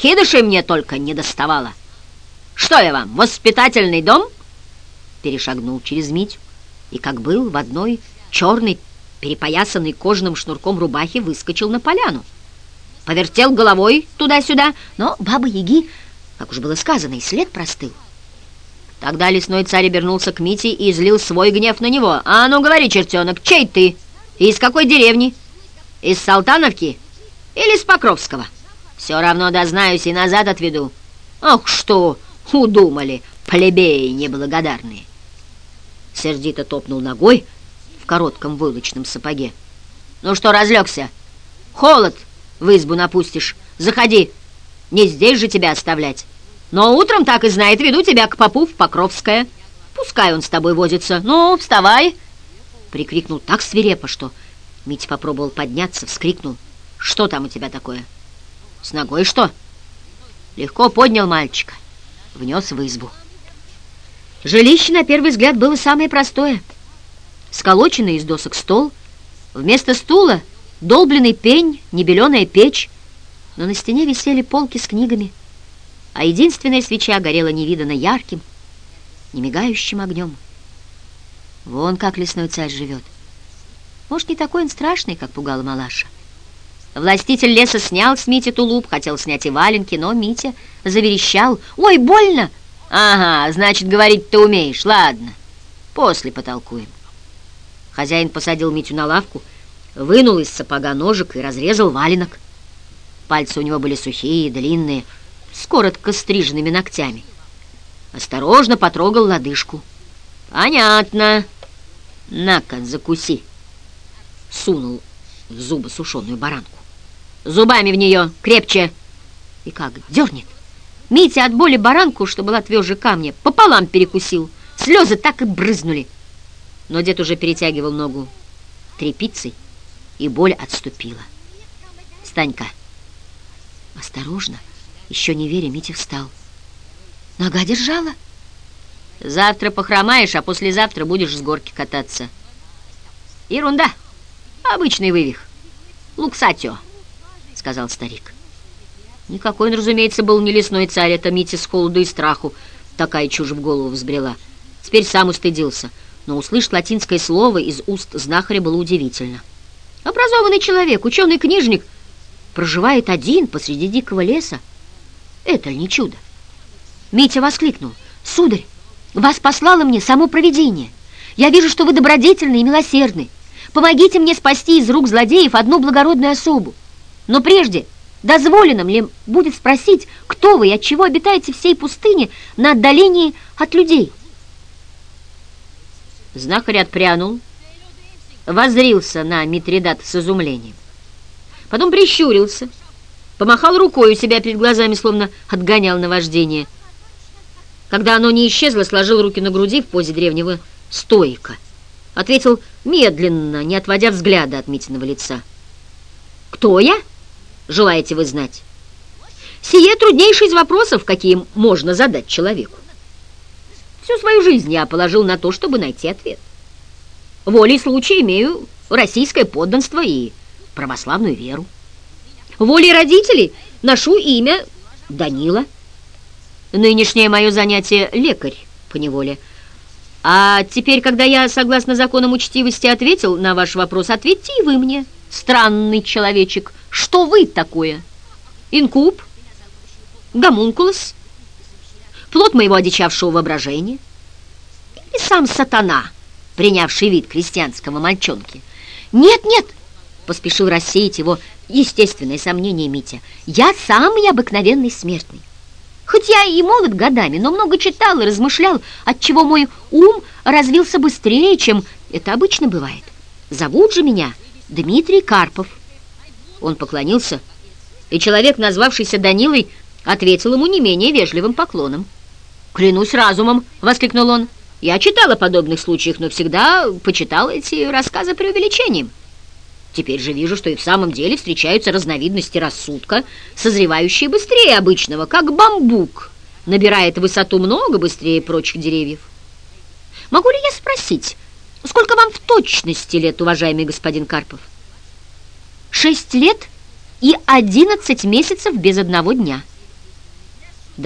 Подкидышей мне только не доставало. Что я вам, воспитательный дом?» Перешагнул через Митю и, как был, в одной черной, перепоясанной кожаным шнурком рубахе, выскочил на поляну. Повертел головой туда-сюда, но баба-яги, как уж было сказано, и след простыл. Тогда лесной царь обернулся к Мите и излил свой гнев на него. «А ну, говори, чертенок, чей ты? И из какой деревни? Из Салтановки или из Покровского? Все равно дознаюсь и назад отведу. Ох, что удумали, плебеи неблагодарные!» Сердито топнул ногой в коротком вылочном сапоге. «Ну что, разлегся? Холод в избу напустишь. Заходи, не здесь же тебя оставлять». Но утром, так и знает, веду тебя к попу в Покровское. Пускай он с тобой возится. Ну, вставай!» Прикрикнул так свирепо, что Митя попробовал подняться, вскрикнул. «Что там у тебя такое? С ногой что?» Легко поднял мальчика, внес в избу. Жилище, на первый взгляд, было самое простое. Сколоченный из досок стол, вместо стула долбленный пень, небеленая печь, но на стене висели полки с книгами — а единственная свеча горела невиданно ярким, немигающим огнем. Вон как лесной царь живет. Может, не такой он страшный, как пугала Малаша. Властитель леса снял с Мити тулуп, хотел снять и валенки, но Митя заверещал. «Ой, больно!» «Ага, значит, говорить ты умеешь. Ладно, после потолкуем». Хозяин посадил Митю на лавку, вынул из сапога ножик и разрезал валенок. Пальцы у него были сухие, длинные, с коротко стриженными ногтями. Осторожно потрогал лодыжку. «Понятно. На-ка, закуси!» Сунул в зубы сушеную баранку. «Зубами в нее! Крепче!» И как дернет. Митя от боли баранку, что была тверже камня, пополам перекусил. Слезы так и брызнули. Но дед уже перетягивал ногу тряпицей, и боль отступила. «Станька, осторожно!» Еще не веря, Митя встал. Нога держала. Завтра похромаешь, а послезавтра будешь с горки кататься. Ерунда. Обычный вывих. Луксатио, сказал старик. Никакой он, разумеется, был не лесной царь, это Митя с холоду и страху. Такая чушь в голову взбрела. Теперь сам устыдился, но услышать латинское слово из уст знахаря было удивительно. Образованный человек, ученый-книжник, проживает один посреди дикого леса, это ли не чудо? Митя воскликнул. «Сударь, вас послало мне само провидение. Я вижу, что вы добродетельны и милосердны. Помогите мне спасти из рук злодеев одну благородную особу. Но прежде, дозволено ли будет спросить, кто вы и от чего обитаете всей пустыне на отдалении от людей?» Знахарь отпрянул, возрился на Митридат с изумлением. Потом прищурился — помахал рукой у себя перед глазами, словно отгонял наваждение. Когда оно не исчезло, сложил руки на груди в позе древнего стоика. Ответил медленно, не отводя взгляда от Митиного лица. «Кто я? Желаете вы знать?» «Сие труднейший из вопросов, какие можно задать человеку. Всю свою жизнь я положил на то, чтобы найти ответ. Волей случая имею российское подданство и православную веру. Волей родителей ношу имя Данила. Нынешнее мое занятие — лекарь по неволе. А теперь, когда я, согласно законам учтивости, ответил на ваш вопрос, ответьте и вы мне, странный человечек, что вы такое? Инкуб? Гомункулос? Плод моего одичавшего воображения? Или сам сатана, принявший вид крестьянского мальчонки? Нет, нет, поспешил рассеять его естественное сомнение Митя. «Я самый обыкновенный смертный. Хоть я и молод годами, но много читал и размышлял, отчего мой ум развился быстрее, чем это обычно бывает. Зовут же меня Дмитрий Карпов». Он поклонился, и человек, назвавшийся Данилой, ответил ему не менее вежливым поклоном. «Клянусь разумом!» — воскликнул он. «Я читал о подобных случаях, но всегда почитал эти рассказы преувеличением». Теперь же вижу, что и в самом деле встречаются разновидности рассудка, созревающие быстрее обычного, как бамбук, набирает высоту много быстрее прочих деревьев. Могу ли я спросить, сколько вам в точности лет, уважаемый господин Карпов? Шесть лет и одиннадцать месяцев без одного дня.